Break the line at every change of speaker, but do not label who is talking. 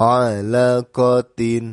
I love oil cotton.